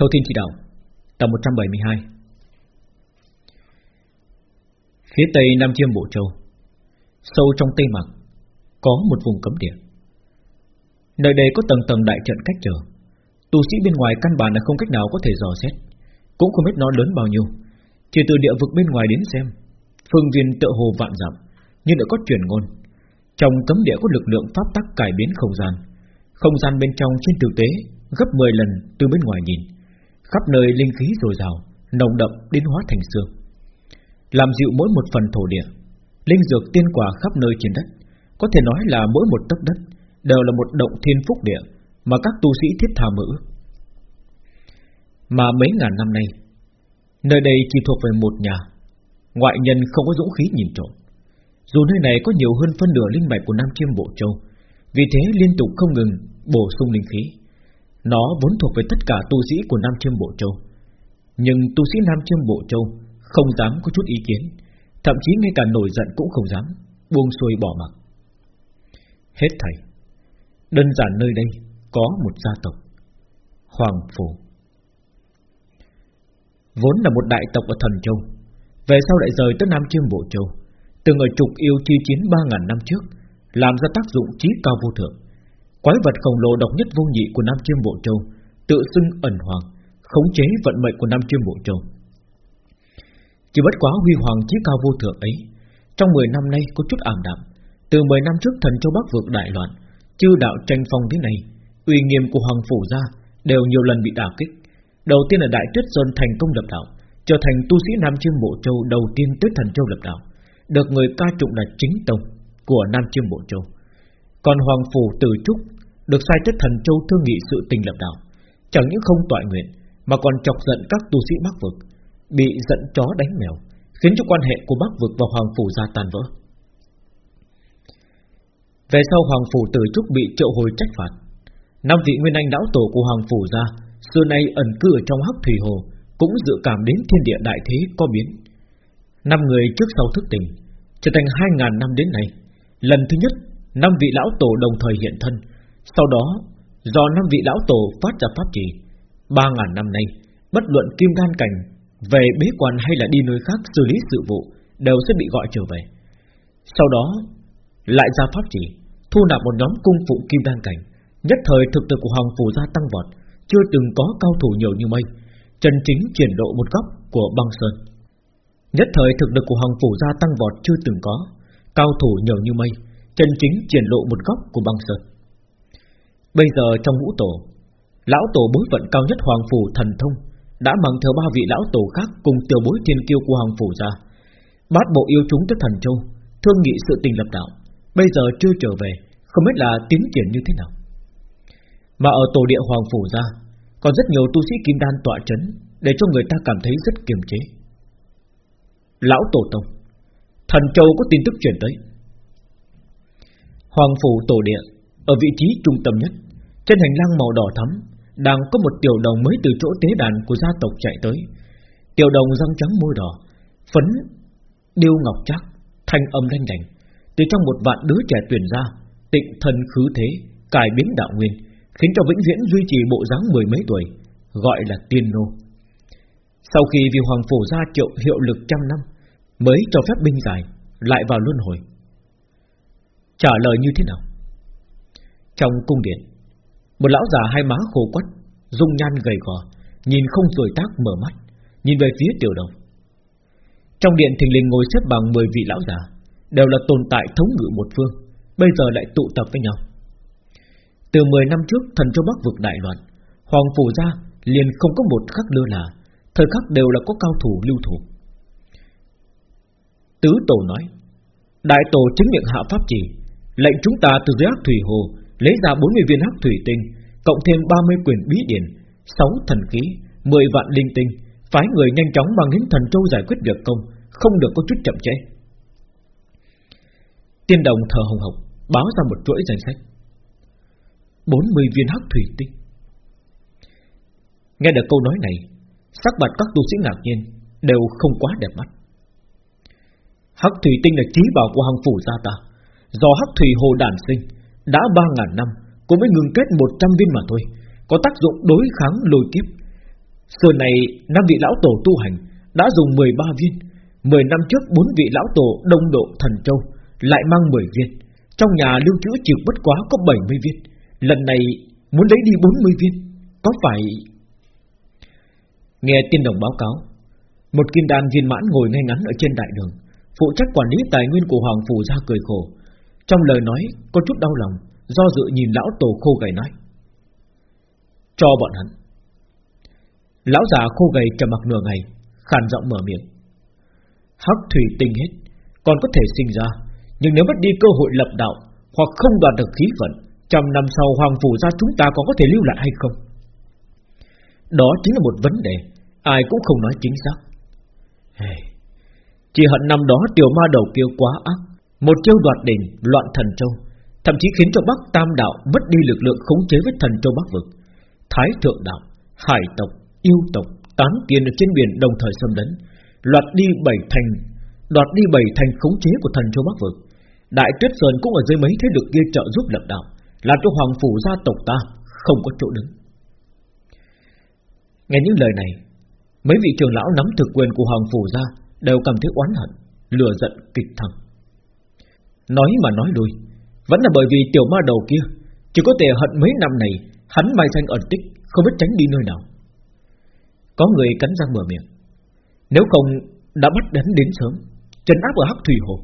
Thâu Thiên Chỉ Đạo, Tập 172 Phía tây Nam Chiêm Bộ Châu, Sâu trong Tây Mạc, Có một vùng cấm địa. Nơi đây có tầng tầng đại trận cách trở. Tu sĩ bên ngoài căn bản là không cách nào có thể dò xét. Cũng không biết nó lớn bao nhiêu. Chỉ từ địa vực bên ngoài đến xem, Phương viên tựa hồ vạn dặm, Nhưng đã có truyền ngôn. Trong cấm địa có lực lượng pháp tắc cải biến không gian. Không gian bên trong trên thực tế Gấp 10 lần từ bên ngoài nhìn. Khắp nơi linh khí dồi dào, Nồng đậm đến hóa thành xương. Làm dịu mỗi một phần thổ địa, Linh dược tiên quả khắp nơi trên đất, Có thể nói là mỗi một tấc đất Đều là một động thiên phúc địa Mà các tu sĩ thiết tha ước. Mà mấy ngàn năm nay, Nơi đây chỉ thuộc về một nhà, Ngoại nhân không có dũng khí nhìn trộm. Dù nơi này có nhiều hơn phân nửa linh mạch của Nam Chiêm Bộ Châu, Vì thế liên tục không ngừng bổ sung linh khí. Nó vốn thuộc về tất cả tu sĩ của Nam Chiêm Bộ Châu. Nhưng tu sĩ Nam Chiêm Bộ Châu Không dám có chút ý kiến, Thậm chí ngay cả nổi giận cũng không dám, Buông xuôi bỏ mặc. Hết thầy, Đơn giản nơi đây có một gia tộc, Hoàng Phủ Vốn là một đại tộc ở Thần Châu, Về sau lại rời tới Nam Chiêm Bộ Châu, Từng ở trục yêu chi chiến 3.000 năm trước, Làm ra tác dụng trí cao vô thượng. Quái vật khổng lồ độc nhất vô nhị của Nam Chiêm Bộ Châu, Tự xưng ẩn hoàng, Khống chế vận mệnh của Nam Chiêm Bộ Châu. Chỉ bất quá huy hoàng chí cao vô thượng ấy, Trong 10 năm nay có chút ảm đạm. Từ 10 năm trước thần châu Bắc vượt đại loạn, Chư đạo tranh phong thế này, uy nghiêm của Hoàng Phủ gia Đều nhiều lần bị đả kích. Đầu tiên là Đại Tuyết Sơn thành công lập đạo, Trở thành tu sĩ Nam Chiêm Bộ Châu Đầu tiên tới thần châu lập đạo, Được người ca trụng là chính tông Của Nam Chiêm Bộ Châu. Còn Hoàng Phủ Từ Trúc Được sai tới thần châu thương nghị sự tình lập đạo Chẳng những không tọa nguyện, Mà còn chọc giận các tu sĩ Bắc Vực, Bị giận chó đánh mèo, Khiến cho quan hệ của Bắc Vực và Hoàng Phủ gia tan vỡ. Về sau Hoàng Phủ từ Trúc bị triệu hồi trách phạt. Năm vị nguyên anh lão tổ của Hoàng Phủ ra Xưa nay ẩn cư ở trong hắc thủy hồ, Cũng dự cảm đến thiên địa đại thế có biến. Năm người trước sau thức tỉnh, Trở thành hai ngàn năm đến nay, Lần thứ nhất Năm vị lão tổ đồng thời hiện thân Sau đó Do năm vị lão tổ phát ra pháp trì Ba ngàn năm nay Bất luận kim đan cảnh Về bế quan hay là đi nơi khác xử lý sự vụ Đều sẽ bị gọi trở về Sau đó Lại ra pháp chỉ thu nạp một nhóm cung phụ kim đan cảnh, nhất thời thực lực của Hoàng phủ gia tăng vọt, chưa từng có cao thủ nhiều như mây, chân chính triển độ một góc của băng sơn. Nhất thời thực lực của Hoàng phủ gia tăng vọt chưa từng có, cao thủ nhiều như mây, chân chính triển lộ một góc của băng sơn. Bây giờ trong ngũ tổ, lão tổ bối phận cao nhất Hoàng phủ thần thông đã mang theo ba vị lão tổ khác cùng tiểu bối thiên kiêu của Hoàng phủ ra bát bộ yêu chúng tới thần châu, thương nghị sự tình lập đạo. Bây giờ chưa trở về Không biết là tiến triển như thế nào. Mà ở tổ địa Hoàng Phủ ra Còn rất nhiều tu sĩ kim đan tọa chấn Để cho người ta cảm thấy rất kiềm chế. Lão Tổ Tông Thần Châu có tin tức truyền tới. Hoàng Phủ Tổ Địa Ở vị trí trung tâm nhất Trên hành lang màu đỏ thắm Đang có một tiểu đồng mới từ chỗ tế đàn của gia tộc chạy tới. Tiểu đồng răng trắng môi đỏ Phấn Điêu ngọc chắc Thanh âm lanh lảnh, từ trong một vạn đứa trẻ tuyển ra Tịnh thần khứ thế Cải biến đạo nguyên Khiến cho vĩnh viễn duy trì bộ dáng mười mấy tuổi Gọi là tiên nô. Sau khi vì hoàng phủ gia triệu hiệu lực trăm năm Mới cho phép binh giải Lại vào luân hồi. Trả lời như thế nào? Trong cung điện, Một lão già hai má khô quắt, Dung nhan gầy gò, Nhìn không rồi tác mở mắt, Nhìn về phía tiểu đồng. Trong điện thình lình ngồi xếp bằng 10 vị lão già, Đều là tồn tại thống ngự một phương, Bây giờ lại tụ tập với nhau. Từ 10 năm trước, thần châu Bắc vực đại loạn, Hoàng phủ gia liền không có một khắc lơ là, Thời khắc đều là có cao thủ lưu thủ. Tứ tổ nói, Đại tổ chứng miệng hạ pháp chỉ Lệnh chúng ta từ dưới hắc thủy hồ, Lấy ra 40 viên hắc thủy tinh, Cộng thêm 30 quyền bí điển 6 thần khí 10 vạn linh tinh, Phái người nhanh chóng mang đến thần châu giải quyết việc công, Không được có chút chậm trễ. Tiên đồng thờ hồng hộc Báo ra một chuỗi danh sách. 40 viên hắc thủy tinh. Nghe được câu nói này, Sắc mặt các tu sĩ ngạc nhiên, Đều không quá đẹp mắt. Hắc thủy tinh là trí bảo của hàng phủ gia ta. Do hắc thủy hồ đản sinh, Đã 3.000 năm, Cũng mới ngừng kết 100 viên mà thôi, Có tác dụng đối kháng lôi kiếp. Xưa này, năm vị lão tổ tu hành Đã dùng 13 viên 10 năm trước bốn vị lão tổ đông độ thần châu Lại mang 10 viên, Trong nhà lưu trữ chỉ bất quá có 70 viên, Lần này muốn lấy đi 40 viên, Có phải? Nghe tiên đồng báo cáo, Một kim đan viên mãn ngồi ngay ngắn ở trên đại đường, Phụ trách quản lý tài nguyên của Hoàng Phủ ra cười khổ. Trong lời nói, có chút đau lòng, Do dự nhìn lão tổ khô gầy nói. Cho bọn hắn. Lão già khô gầy trầm mặc nửa ngày, Khàn giọng mở miệng. Hắc thủy tinh hết, Còn có thể sinh ra, Nhưng nếu mất đi cơ hội lập đạo, Hoặc không đoạt được khí vận Trăm năm sau hoàng phủ ra chúng ta còn có thể lưu lại hay không? Đó chính là một vấn đề, Ai cũng không nói chính xác. Hey. Chỉ hận năm đó tiểu ma đầu kia quá ác một chiêu đoạt đỉnh loạn thần châu. Thậm chí khiến cho Bắc Tam Đạo Mất đi lực lượng khống chế với thần châu Bắc Vực. Thái Thượng Đạo Hải tộc, yêu tộc Tán tiền ở trên biển đồng thời xâm lấn Loạt đi bảy thành Đoạt đi bảy thành khống chế của thần châu Bắc Vực. Đại Tuyết Sơn cũng ở dưới mấy thế lực kia trợ giúp lập đạo Làm cho Hoàng Phủ gia tộc ta Không có chỗ đứng. Nghe những lời này Mấy vị trưởng lão nắm thực quyền của Hoàng Phủ gia Đều cảm thấy oán hận Lừa giận kịch thẳng. Nói mà nói đuôi Vẫn là bởi vì tiểu ma đầu kia, Chỉ có thể hận mấy năm này, Hắn mai thanh ẩn tích, Không biết tránh đi nơi nào. Có người cắn răng mở miệng, Nếu không, đã bắt đến đến sớm Trần áp ở Hắc Thủy Hồ.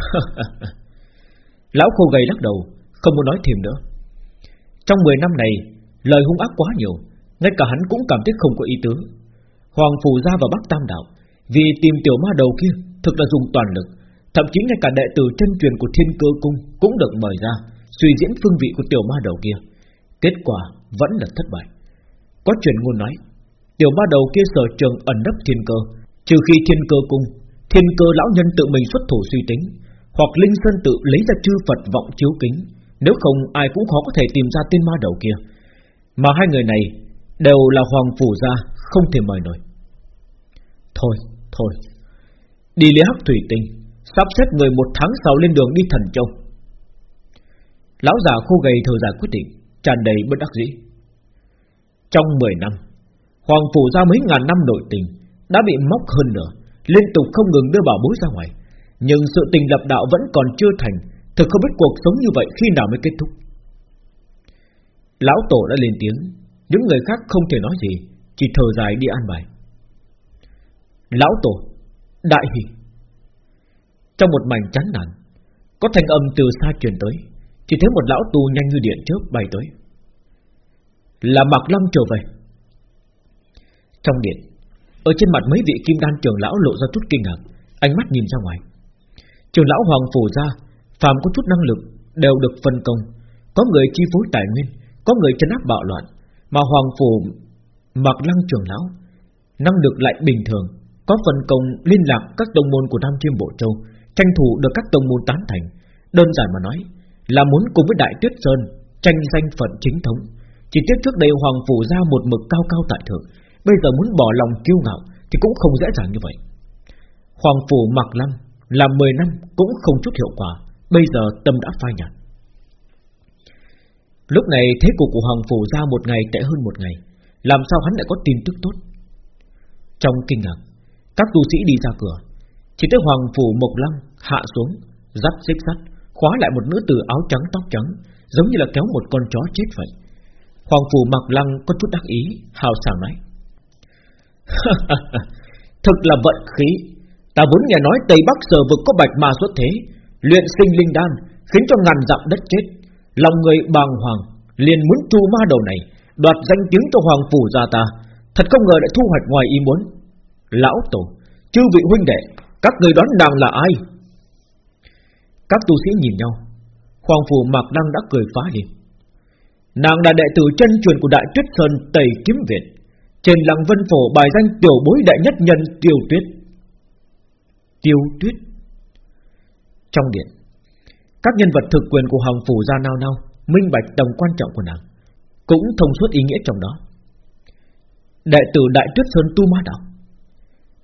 Lão khô gầy lắc đầu, Không muốn nói thêm nữa. Trong 10 năm này, Lời hung ác quá nhiều, Ngay cả hắn cũng cảm thấy không có ý tứ. Hoàng Phù ra vào Bắc Tam Đạo, Vì tìm tiểu ma đầu kia Thực là dùng toàn lực Thậm chí ngay cả đệ tử chân truyền của Thiên Cơ Cung Cũng được mời ra Suy diễn phương vị của tiểu ma đầu kia. Kết quả vẫn là thất bại. Có truyền ngôn nói Tiểu ma đầu kia sở trường ẩn nấp thiên cơ Trừ khi thiên cơ cung Thiên cơ lão nhân tự mình xuất thủ suy tính Hoặc Linh Sơn tự lấy ra chư Phật vọng chiếu kính Nếu không ai cũng khó có thể tìm ra tên ma đầu kia. Mà hai người này Đều là hoàng phủ gia Không thể mời nổi. Thôi, thôi Đi lấy hắc thủy tinh. Sắp xếp người một tháng sau lên đường đi thần châu. Lão già khô gầy thở dài quyết định, tràn đầy bất đắc dĩ. Trong 10 năm, Hoàng phủ ra mấy ngàn năm nội tình Đã bị móc hơn nữa Liên tục không ngừng đưa bảo bối ra ngoài. Nhưng sự tình lập đạo vẫn còn chưa thành Thực không biết cuộc sống như vậy khi nào mới kết thúc. Lão Tổ đã lên tiếng, Những người khác không thể nói gì, Chỉ thở dài đi an bài. Lão Tổ, Đại hỷ. Trong một mảnh chán nản. Có thanh âm từ xa truyền tới, Chỉ thấy một lão tu nhanh như điện chớp bay tới. Là Mạc Lâm trở về. Trong điện, Ở trên mặt mấy vị kim đan trưởng lão lộ ra chút kinh ngạc, Ánh mắt nhìn ra ngoài. Trưởng lão Hoàng Phủ ra Phàm có chút năng lực, Đều được phân công. Có người chi phối tài nguyên, Có người chấn áp bạo loạn, Mà Hoàng Phủ Mạc Lăng trưởng lão, Năng lực lại bình thường, Có phân công liên lạc các tông môn của Nam Chiêm Bộ Châu Tranh thủ được các tông môn tán thành. Đơn giản mà nói, Là muốn cùng với Đại Tuyết Sơn Tranh danh phận chính thống. Chỉ tiếc trước đây Hoàng Phủ ra một mực cao cao tại thượng, Bây giờ muốn bỏ lòng kiêu ngạo Thì cũng không dễ dàng như vậy. Hoàng Phủ mặc Lăng, Làm 10 năm cũng không chút hiệu quả, Bây giờ tâm đã phai nhạt. Lúc này thế cục của Hoàng Phủ ra một ngày tệ hơn một ngày, Làm sao hắn lại có tin tức tốt? Trong kinh ngạc, Các tu sĩ đi ra cửa chỉ thấy Hoàng Phủ Mộc Lăng hạ xuống Dắt xích sắt, Khóa lại một nữ tử áo trắng tóc trắng, Giống như là kéo một con chó chết vậy. Hoàng Phủ mộc Lăng có chút đắc ý, Hào sảng nói. Thực là vận khí. Ta vốn nghe nói Tây Bắc sở vực có bạch ma xuất thế, Luyện sinh linh đan, Khiến cho ngàn dặm đất chết. Lòng người bàng hoàng, liền muốn tru ma đầu này, Đoạt danh tiếng cho hoàng phủ gia ta. Thật không ngờ đã thu hoạch ngoài ý muốn. Lão tổ, Chư vị huynh đệ các người đoán nàng là ai? Các tu sĩ nhìn nhau. Hoàng phủ Mạc Đăng đã cười phá lên. Nàng là đệ tử chân truyền của Đại Tuyết Sơn Tây Kiếm Việt Trên lăng vân phổ bài danh tiểu bối đại nhất nhân Tiêu Tuyết. Tiêu Tuyết. Trong điện, Các nhân vật thực quyền của Hoàng Phủ ra nao nao, Minh bạch tầm quan trọng của nàng, Cũng thông suốt ý nghĩa trong đó. Đệ tử Đại Tuyết Sơn Tu Ma Đạo.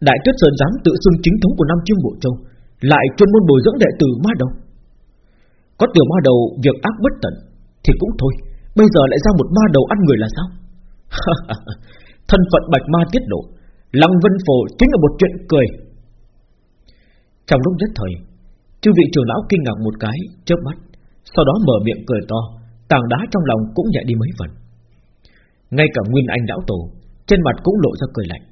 Đại Tuyết Sơn dám tự xưng chính thống của Nam Chiêm Bộ Châu, Lại chuyên môn bồi dưỡng đệ tử Ma Đầu. Có tiểu Ma Đầu, việc ác bất tận Thì cũng thôi, Bây giờ lại ra một Ma Đầu ăn người là sao? Thân phận bạch ma tiết lộ Lăng Vân Phổ chính là một chuyện cười. Trong lúc nhất thời, Chư vị trưởng lão kinh ngạc một cái, chớp mắt, Sau đó mở miệng cười to, Tảng đá trong lòng cũng nhẹ đi mấy phần. Ngay cả Nguyên Anh lão tổ, Trên mặt cũng lộ ra cười lạnh.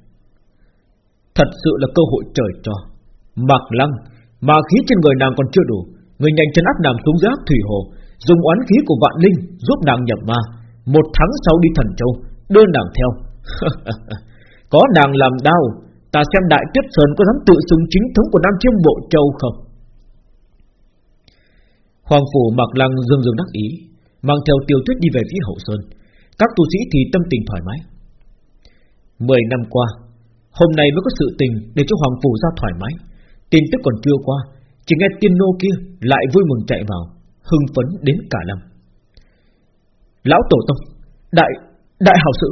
Thật sự là cơ hội trời cho. Mạc Lăng, Mà khí trên người nàng còn chưa đủ. Người nhanh chân áp nàng xuống giáp thủy hồ, Dùng oán khí của vạn linh giúp nàng nhập ma. Một tháng sau đi thần châu, Đưa nàng theo. Có nàng làm đau Ta xem đại tuyết sơn có dám tự xưng chính thống của Nam Chiêm Bộ Châu không? Hoàng phủ Mạc Lăng dương dương đắc ý, Mang theo tiêu tuyết đi về phía hậu sơn. Các tu sĩ thì tâm tình thoải mái. Mười năm qua Hôm nay mới có sự tình để cho Hoàng phủ ra thoải mái. Tin tức còn chưa qua, Chỉ nghe tiên nô kia lại vui mừng chạy vào, Hưng phấn đến cả năm Lão Tổ Tông, Đại đại hảo sự,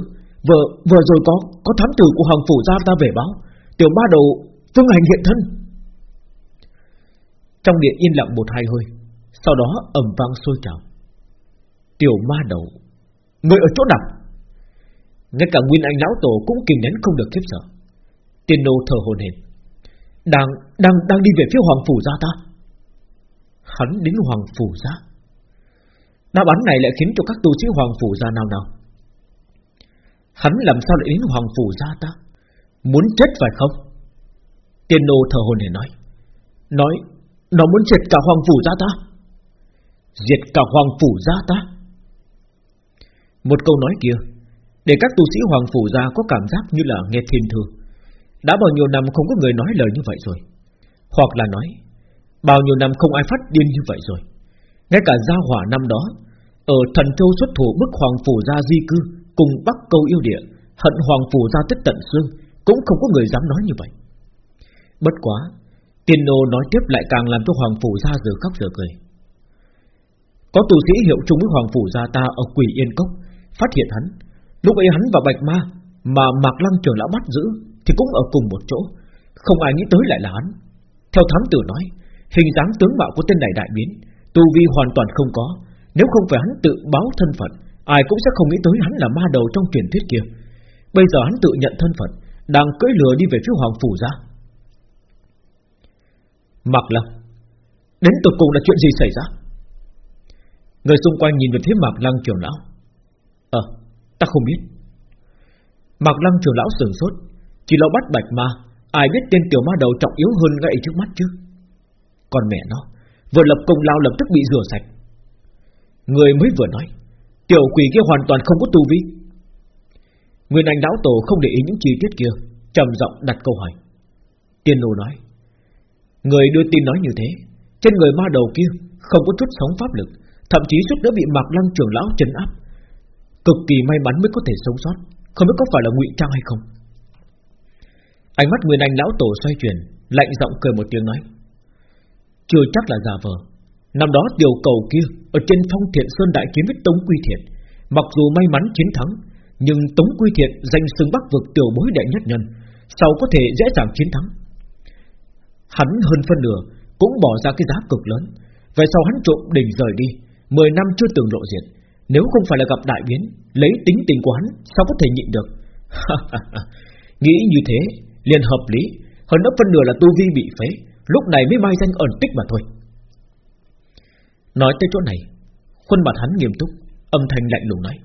Vừa vừa rồi có có thám tử của Hoàng phủ ra ta về báo. Tiểu ma đầu, phương hành hiện thân. Trong điện yên lặng một hai hơi, Sau đó ầm vang sôi trào. Tiểu ma đầu, Người ở chỗ nào? Ngay cả Nguyên Anh Lão Tổ cũng kìm nén không được khiếp sợ. Tiên nô thở hồn hển. Đang, đang, đang đi về phía Hoàng Phủ gia ta? Hắn đến Hoàng Phủ gia? Đáp án này lại khiến cho các tu sĩ Hoàng Phủ gia nào nào Hắn làm sao lại đến Hoàng Phủ gia ta? Muốn chết phải không? Tiên nô thở hồn hển nói. Nói Nó muốn diệt cả Hoàng Phủ gia ta? Diệt cả Hoàng Phủ gia ta? Một câu nói kia Để các tu sĩ Hoàng Phủ gia có cảm giác như là nghe thiên thư đã bao nhiêu năm không có người nói lời như vậy rồi. Hoặc là nói, Bao nhiêu năm không ai phát điên như vậy rồi. Ngay cả gia hỏa năm đó, Ở thần châu xuất thủ bức hoàng phủ gia di cư Cùng bắc câu yêu địa, Hận hoàng phủ gia tích tận xương, Cũng không có người dám nói như vậy. Bất quá, Tiên nô nói tiếp lại càng làm cho hoàng phủ gia giờ khóc giờ cười. Có tù sĩ hiệu chung với hoàng phủ gia ta Ở quỷ yên cốc, Phát hiện hắn. Lúc ấy hắn và bạch ma Mà mạc lăng trưởng lão bắt giữ thì cũng ở cùng một chỗ. Không ai nghĩ tới lại là hắn. Theo thám tử nói, Hình dáng tướng mạo của tên này đại biến, Tu vi hoàn toàn không có. Nếu không phải hắn tự báo thân phận, Ai cũng sẽ không nghĩ tới hắn là ma đầu trong truyền thuyết kia. Bây giờ hắn tự nhận thân phận, Đang cưỡi lừa đi về phía Hoàng Phủ ra. Mạc Lăng, Đến tột cùng là chuyện gì xảy ra? Người xung quanh nhìn về phía Mạc Lăng trưởng lão. Ờ Ta không biết. Mạc Lăng trưởng lão sửng sốt chỉ lo bắt bạch ma, Ai biết tên tiểu ma đầu trọng yếu hơn gậy trước mắt chứ? Còn mẹ nó, Vừa lập công lao lập tức bị rửa sạch. Người mới vừa nói, Tiểu quỷ kia hoàn toàn không có tu vi. Nguyên Anh Lão Tổ không để ý những chi tiết kia, trầm giọng đặt câu hỏi. Tiên nô nói, Người đưa tin nói như thế, Trên người ma đầu kia không có chút sống pháp lực, Thậm chí suốt nữa bị Mạc Lăng trưởng lão chấn áp. Cực kỳ may mắn mới có thể sống sót, Không biết có phải là ngụy trang hay không. Ánh mắt Nguyên Anh lão tổ xoay chuyển, lạnh giọng cười một tiếng nói: "Chưa chắc là giả vờ. Năm đó tiểu cầu kia ở trên Phong Thiện Sơn đại kiếm với Tống Quy Thiện, mặc dù may mắn chiến thắng, nhưng Tống Quy Thiện danh xưng Bắc vực tiểu bối đệ nhất nhân, sau có thể dễ dàng chiến thắng. Hắn hơn phân nửa cũng bỏ ra cái giá cực lớn, về sau hắn trộm đỉnh rời đi, 10 năm chưa từng lộ diện, nếu không phải là gặp đại biến, lấy tính tình của hắn sao có thể nhịn được?" Nghĩ như thế liền hợp lý. Hơn nữa phân nửa là tu vi bị phế, Lúc này mới mai danh ẩn tích mà thôi. Nói tới chỗ này, Khuôn mặt hắn nghiêm túc, Âm thanh lạnh lùng nói.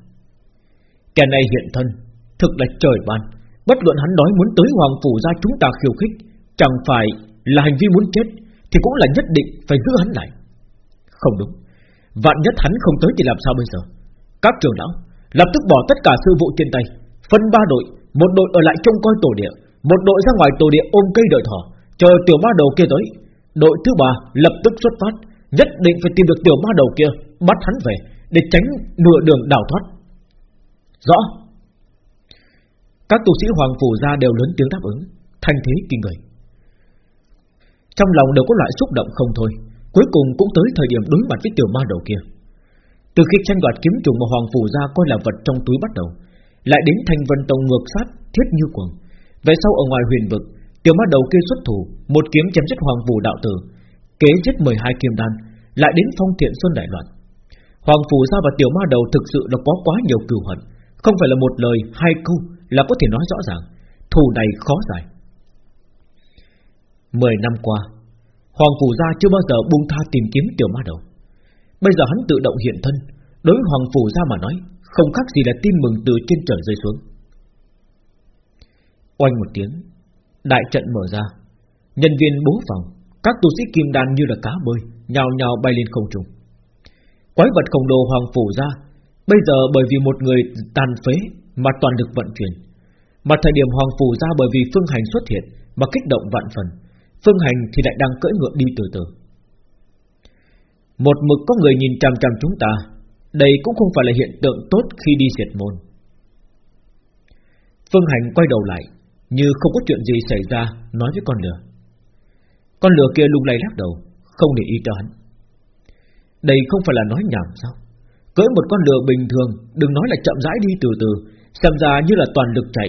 Kẻ này hiện thân, Thực là trời ban. Bất luận hắn nói muốn tới hoàng phủ ra chúng ta khiêu khích, Chẳng phải là hành vi muốn chết, Thì cũng là nhất định phải giữ hắn lại. Không đúng. Vạn nhất hắn không tới thì làm sao bây giờ? Các trường lão, Lập tức bỏ tất cả sư vụ trên tay, Phân ba đội, Một đội ở lại trông coi tổ địa một đội ra ngoài tổ địa ôm cây đợi thỏ, Chờ tiểu ma đầu kia tới. Đội thứ ba lập tức xuất phát, Nhất định phải tìm được tiểu ma đầu kia, Bắt hắn về, để tránh nửa đường đào thoát. Rõ. Các tu sĩ hoàng phủ ra đều lớn tiếng đáp ứng, Thanh thế kinh người. Trong lòng đều có loại xúc động không thôi, Cuối cùng cũng tới thời điểm đối mặt với tiểu ma đầu kia. Từ khi tranh đoạt kiếm trùng mà hoàng phủ ra coi là vật trong túi bắt đầu, Lại đến thành vân tông ngược sát, thiết như cuồng về sau ở ngoài huyền vực, Tiểu ma đầu kia xuất thủ, Một kiếm chém giết hoàng phủ đạo tử, Kế giết 12 kim đan, Lại đến phong thiện xuân đại loạn. Hoàng phủ gia và tiểu ma đầu thực sự là có quá nhiều cừu hận, Không phải là một lời hai câu Là có thể nói rõ ràng, Thù này khó giải. Mười năm qua, Hoàng Phủ Gia chưa bao giờ buông tha tìm kiếm tiểu ma đầu. Bây giờ hắn tự động hiện thân, Đối với Hoàng Phủ Gia mà nói, Không khác gì là tin mừng từ trên trời rơi xuống. Oanh một tiếng, Đại trận mở ra. Nhân viên bố phòng, Các tu sĩ kim đan như là cá bơi, Nhào nhào bay lên không trung. Quái vật khổng lồ Hoàng Phủ ra. Bây giờ bởi vì một người tàn phế Mà toàn được vận chuyển. Mà thời điểm Hoàng Phủ ra bởi vì Phương Hành xuất hiện Mà kích động vạn phần, Phương Hành thì lại đang cưỡi ngựa đi từ từ. Một mực có người nhìn chằm chằm chúng ta, Đây cũng không phải là hiện tượng tốt khi đi diệt môn. Phương Hành quay đầu lại. Như không có chuyện gì xảy ra, Nói với con lừa. Con lừa kia lung lay lắc đầu, Không để ý cho hắn. Đây không phải là nói nhảm sao? Cưỡi một con lừa bình thường, Đừng nói là chậm rãi đi từ từ, Xem ra như là toàn lực chạy,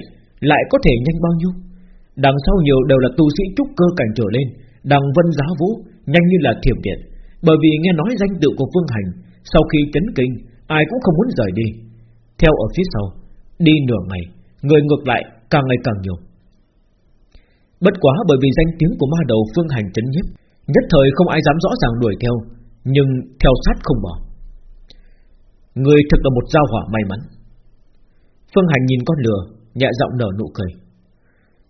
Lại có thể nhanh bao nhiêu? Đằng sau nhiều đều là tu sĩ trúc cơ cảnh trở lên, Đằng vân giá vũ, Nhanh như là thiểm điện. Bởi vì nghe nói danh tự của Phương Hành, Sau khi chấn kinh, Ai cũng không muốn rời đi. Theo ở phía sau, Đi nửa ngày, Người ngược lại càng ngày càng nhiều. Bất quá bởi vì danh tiếng của ma đầu Phương Hành chấn nhiếp Nhất thời không ai dám rõ ràng đuổi theo, Nhưng theo sát không bỏ. Người thực là một giao hỏa may mắn. Phương Hành nhìn con lừa, Nhẹ giọng nở nụ cười.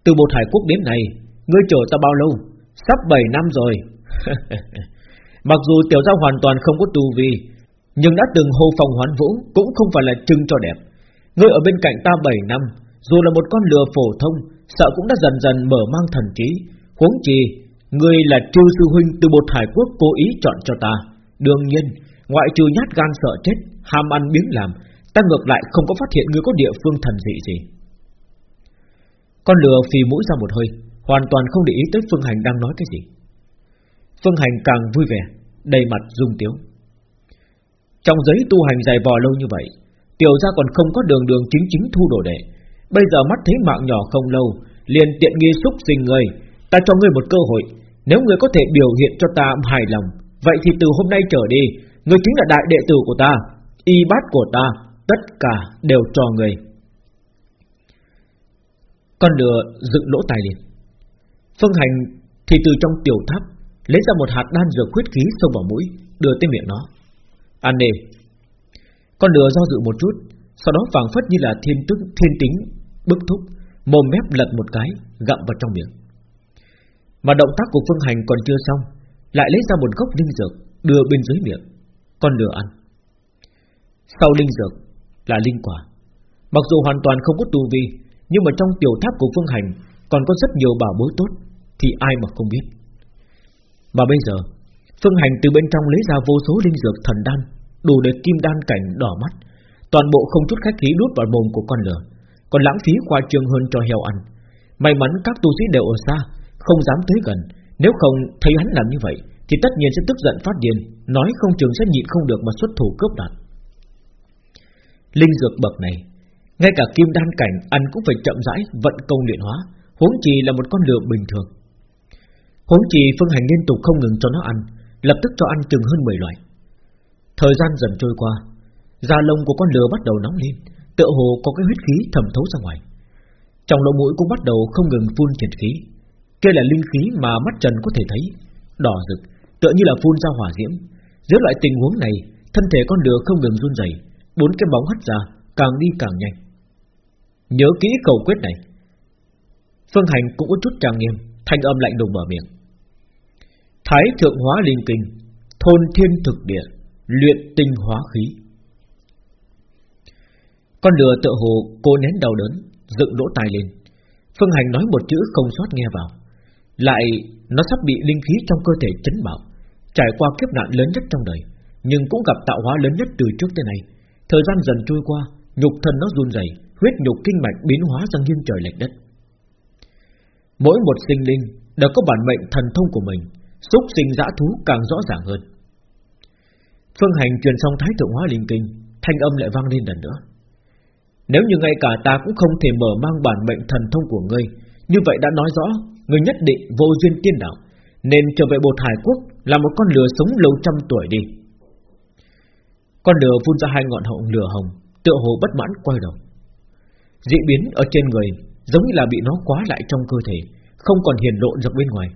Từ một hải quốc đến này Ngươi chờ ta bao lâu? Sắp 7 năm rồi. Mặc dù tiểu giao hoàn toàn không có tu vi, Nhưng đã từng hô phòng hoán vũ Cũng không phải là trưng cho đẹp. Ngươi ở bên cạnh ta 7 năm, Dù là một con lừa phổ thông Sợ cũng đã dần dần mở mang thần trí. Huống chi Ngươi là trư sư huynh từ một hải quốc cố ý chọn cho ta. Đương nhiên, Ngoại trừ nhát gan sợ chết, Ham ăn biến làm, Ta ngược lại không có phát hiện ngươi có địa phương thần dị gì. Con lừa phì mũi ra một hơi, Hoàn toàn không để ý tới Phương Hành đang nói cái gì. Phương Hành càng vui vẻ, Đầy mặt dung tiếu. Trong giấy tu hành dài vò lâu như vậy, Tiểu ra còn không có đường đường chính chính thu đồ đệ Bây giờ mắt thấy mạng nhỏ không lâu, Liền tiện nghi xúc sinh người Ta cho ngươi một cơ hội. Nếu ngươi có thể biểu hiện cho ta hài lòng, Vậy thì từ hôm nay trở đi, Ngươi chính là đại đệ tử của ta, Y bát của ta, Tất cả đều cho ngươi. Con lừa dựng lỗ tài liền. Phương Hành thì từ trong tiểu tháp, Lấy ra một hạt đan dược khuyết khí xông vào mũi, Đưa tới miệng nó. Ăn đi Con lừa do dự một chút, Sau đó phảng phất như là thiên tức, thiên tính Bức thúc, Mồm mép lật một cái, Gặm vào trong miệng. Mà động tác của Phương Hành còn chưa xong, Lại lấy ra một gốc linh dược Đưa bên dưới miệng, Con lừa ăn. Sau linh dược là linh quả. Mặc dù hoàn toàn không có tu vi, nhưng mà trong tiểu tháp của Phương Hành Còn có rất nhiều bảo bối tốt, Thì ai mà không biết. Mà bây giờ, Phương Hành từ bên trong lấy ra vô số linh dược thần đan, Đủ để kim đan cảnh đỏ mắt, Toàn bộ không chút khách khí đút vào mồm của con lửa. Còn lãng phí khoa trương hơn cho heo ăn May mắn các tu sĩ đều ở xa Không dám tới gần Nếu không thấy hắn làm như vậy Thì tất nhiên sẽ tức giận phát điên Nói không chừng sẽ nhịn không được mà xuất thủ cướp đoạt Linh dược bậc này ngay cả kim đan cảnh ăn cũng phải chậm rãi vận công luyện hóa, huống chi là một con lừa bình thường. Huống chi Phương Hành liên tục không ngừng cho nó ăn, lập tức cho ăn chừng hơn 10 loại. Thời gian dần trôi qua, da lông của con lừa bắt đầu nóng lên, tựa hồ có cái huyết khí thẩm thấu ra ngoài. Trong lỗ mũi cũng bắt đầu không ngừng phun triển khí. Kia là linh khí mà mắt trần có thể thấy, đỏ rực, tựa như là phun ra hỏa diễm. Dưới loại tình huống này, thân thể con lừa không ngừng run rẩy, bốn cái bóng hất ra, càng đi càng nhanh. Nhớ kỹ cầu quyết này Phương Hành cũng có chút trang nghiêm Thanh âm lạnh lùng mở miệng Thái thượng hóa linh kinh Thôn thiên thực địa Luyện tinh hóa khí con lừa tựa hồ cô nén đau đớn Dựng lỗ tai lên Phương Hành nói một chữ không sót nghe vào Lại nó sắp bị linh khí trong cơ thể chấn bạo Trải qua kiếp nạn lớn nhất trong đời Nhưng cũng gặp tạo hóa lớn nhất từ trước tới nay Thời gian dần trôi qua Nhục thân nó run rẩy huyết nhục kinh mạch biến hóa sang nghiêng trời lệch đất. Mỗi một sinh linh đều có bản mệnh thần thông của mình, xúc sinh dã thú càng rõ ràng hơn. Phương Hành truyền xong Thái Thượng Hóa Linh Kinh, thanh âm lại vang lên lần nữa. Nếu như ngay cả ta cũng không thể mở mang bản mệnh thần thông của ngươi, như vậy đã nói rõ, ngươi nhất định vô duyên tiên đạo, nên trở về Bột Hải Quốc là một con lừa sống lâu trăm tuổi đi. Con lừa phun ra hai ngọn họng lửa hồng, tựa hồ bất mãn quay đầu. Dị biến ở trên người Giống như là bị nó quá lại trong cơ thể Không còn hiền lộ ra bên ngoài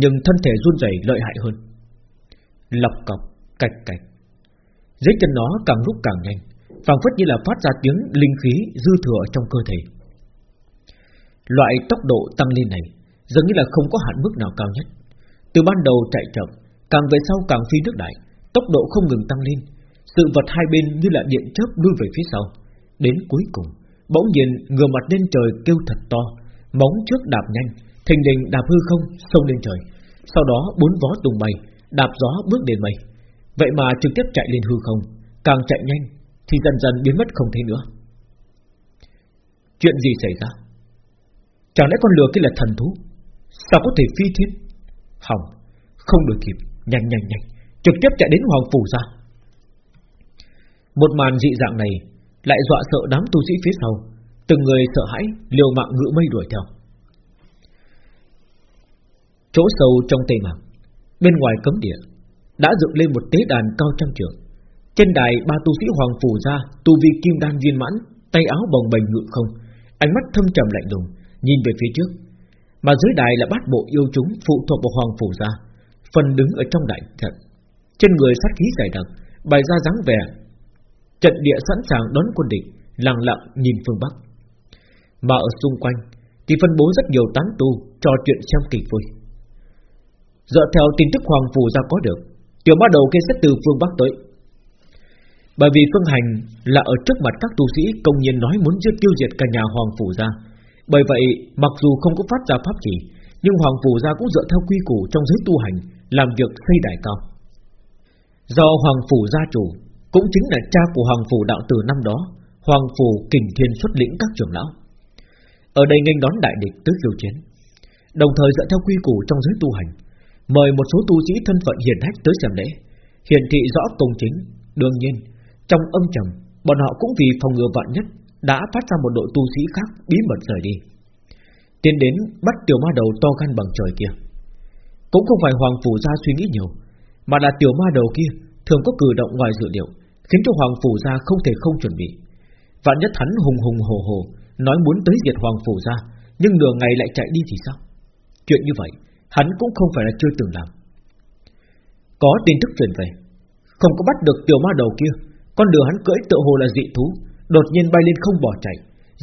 Nhưng thân thể run rẩy lợi hại hơn Lọc cọc, cạch cạch Dưới chân nó càng lúc càng nhanh phảng phất như là phát ra tiếng linh khí dư thừa trong cơ thể. Loại tốc độ tăng lên này Dường như là không có hạn mức nào cao nhất. Từ ban đầu chạy chậm, Càng về sau càng phi nước đại, Tốc độ không ngừng tăng lên. Sự vật hai bên như là điện chớp lui về phía sau. Đến cuối cùng, Bỗng nhiên ngửa mặt lên trời kêu thật to, Móng trước đạp nhanh, Thình đình đạp hư không, xông lên trời. Sau đó bốn vó tung bay, Đạp gió bước đến mây Vậy mà trực tiếp chạy lên hư không, Càng chạy nhanh thì dần dần biến mất không thấy nữa. Chuyện gì xảy ra? Chẳng lẽ con lừa kia là thần thú? Sao có thể phi thiên? Hỏng, Không được kịp, Nhanh nhanh nhanh, Trực tiếp chạy đến hoàng phủ ra. Một màn dị dạng này Lại dọa sợ đám tu sĩ phía sau, Từng người sợ hãi, Liều mạng ngựa mây đuổi theo. Chỗ sâu trong tây mạc, Bên ngoài cấm địa, Đã dựng lên một tế đàn cao trăm trượng. Trên đài, ba tu sĩ hoàng phủ ra Tu vi kim đan viên mãn, Tay áo bồng bềnh ngự không, Ánh mắt thâm trầm lạnh lùng, Nhìn về phía trước. Mà dưới đài là bát bộ yêu chúng phụ thuộc vào hoàng phủ ra Phần đứng ở trong đại trận. Trên người sát khí dày đặc, Bày ra dáng vẻ Trận địa sẵn sàng đón quân địch, Lặng lặng nhìn phương Bắc. Mà ở xung quanh Thì phân bố rất nhiều tán tu, Trò chuyện xem kỳ vui. Dựa theo tin tức Hoàng Phủ ra có được, Tiểu bắt đầu kia sẽ từ phương Bắc tới. Bởi vì Phương Hành Là ở trước mặt các tu sĩ công nhiên nói Muốn giết tiêu diệt cả nhà Hoàng Phủ ra Bởi vậy, mặc dù không có phát ra pháp chỉ, Nhưng Hoàng Phủ ra cũng dựa theo quy củ Trong giới tu hành Làm việc xây đại cao. Do Hoàng Phủ gia chủ, Cũng chính là cha của Hoàng Phủ đạo tử năm đó, Hoàng Phủ kình thiên xuất lĩnh các trưởng lão. Ở đây nghênh đón đại địch tới khiêu chiến, Đồng thời dựa theo quy củ trong giới tu hành, Mời một số tu sĩ thân phận hiền hách tới xem lễ. Hiển thị rõ công chính, Đương nhiên trong âm trầm, Bọn họ cũng vì phòng ngừa vạn nhất, Đã phát ra một đội tu sĩ khác bí mật rời đi. Tiến đến bắt tiểu ma đầu to gan bằng trời kia. Cũng không phải Hoàng Phủ gia suy nghĩ nhiều, Mà là tiểu ma đầu kia Thường có cử động ngoài dự liệu, Khiến cho Hoàng Phủ gia không thể không chuẩn bị. Vạn nhất hắn hùng hùng hồ hồ, Nói muốn tới diệt Hoàng Phủ gia Nhưng nửa ngày lại chạy đi thì sao? Chuyện như vậy, Hắn cũng không phải là chưa từng làm. Có tin tức truyền về, Không có bắt được tiểu ma đầu kia con đường hắn cưỡi tựa hồ là dị thú, Đột nhiên bay lên không bỏ chạy,